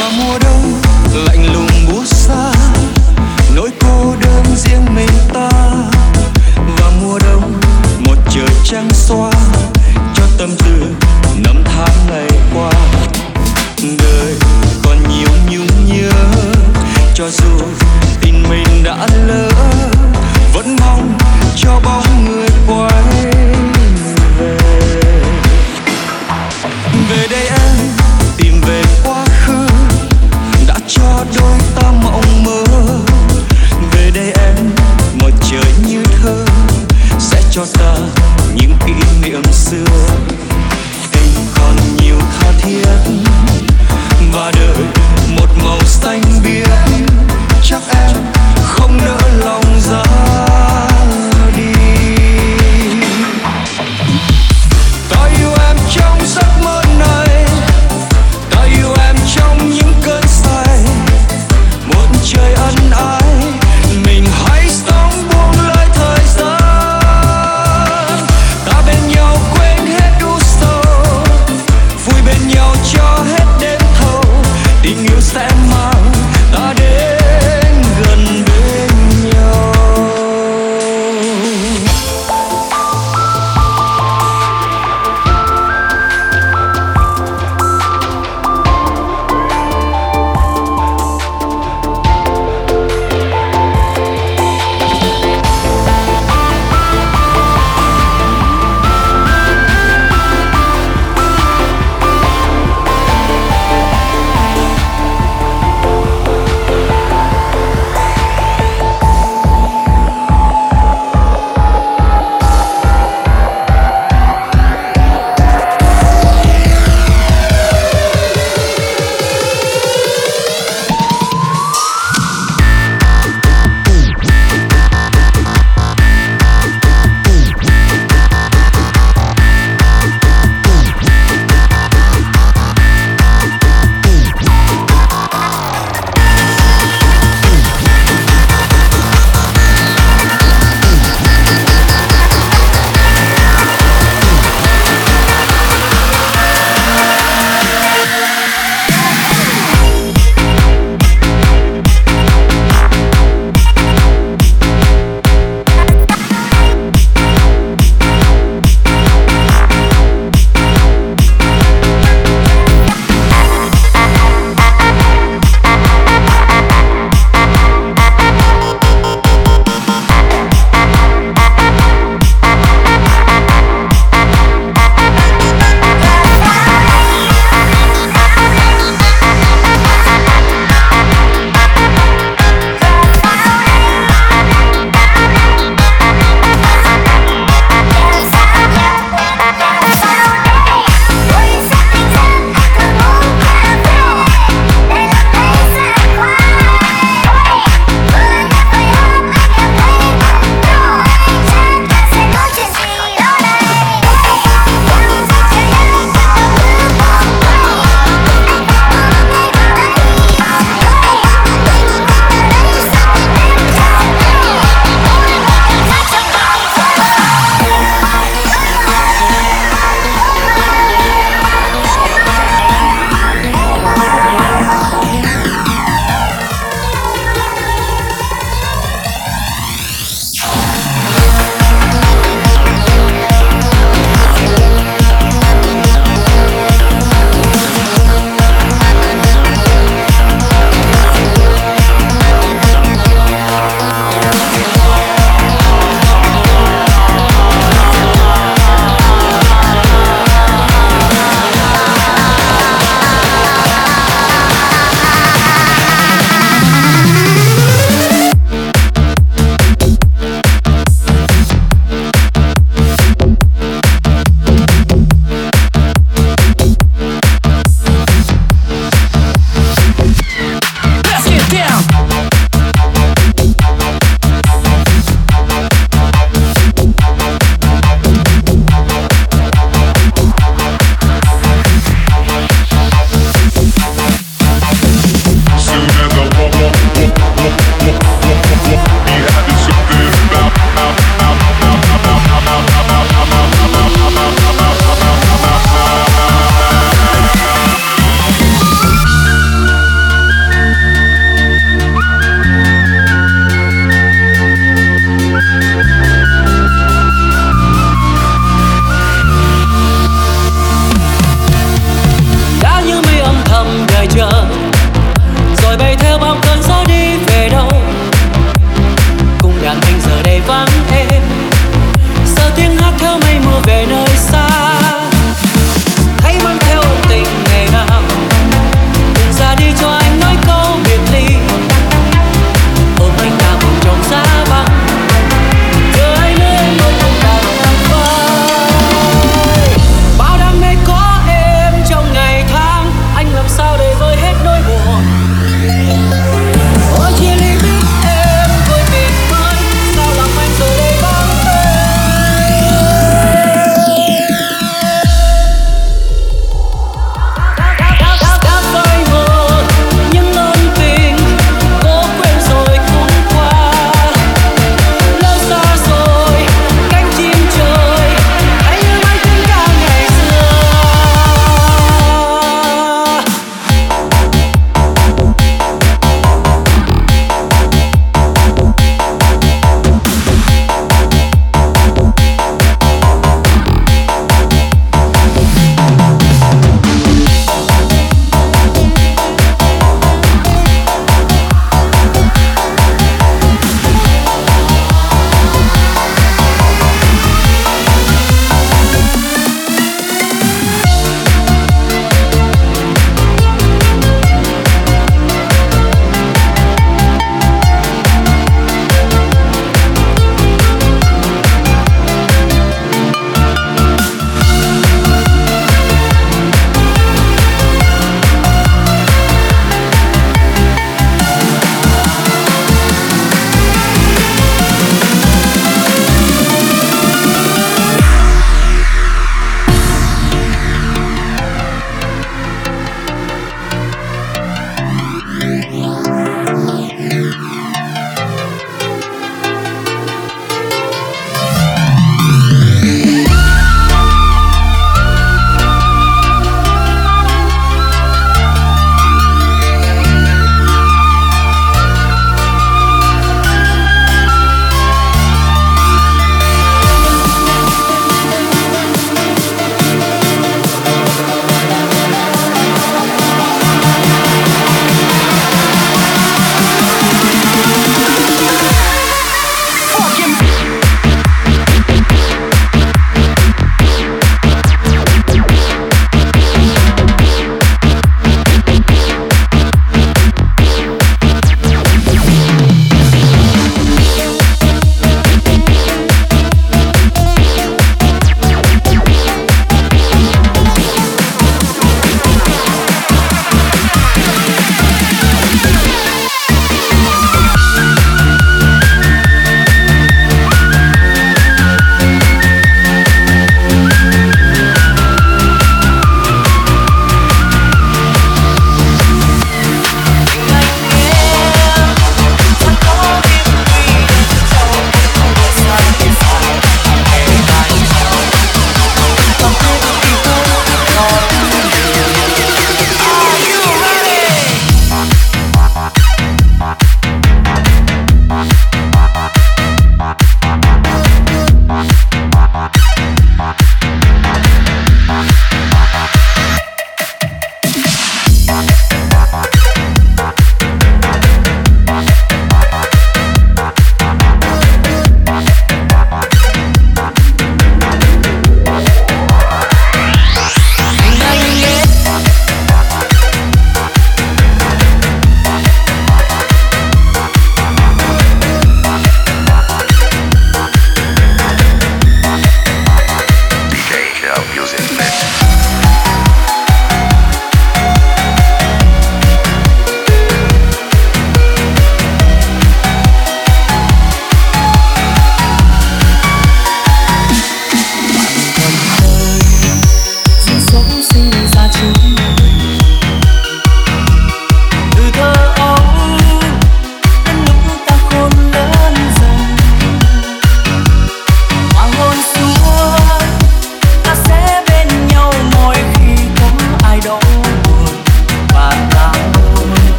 và mùa đông, lạnh lùng buốt xa. Nỗi cô đơn riêng mình ta. Và mùa đông, một trời trăng xoa cho tâm tư năm tháng ngày qua. Đời còn nhiều nhung nhớ. Cho dù tình mình đã lỡ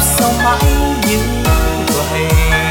sao mãi như vậy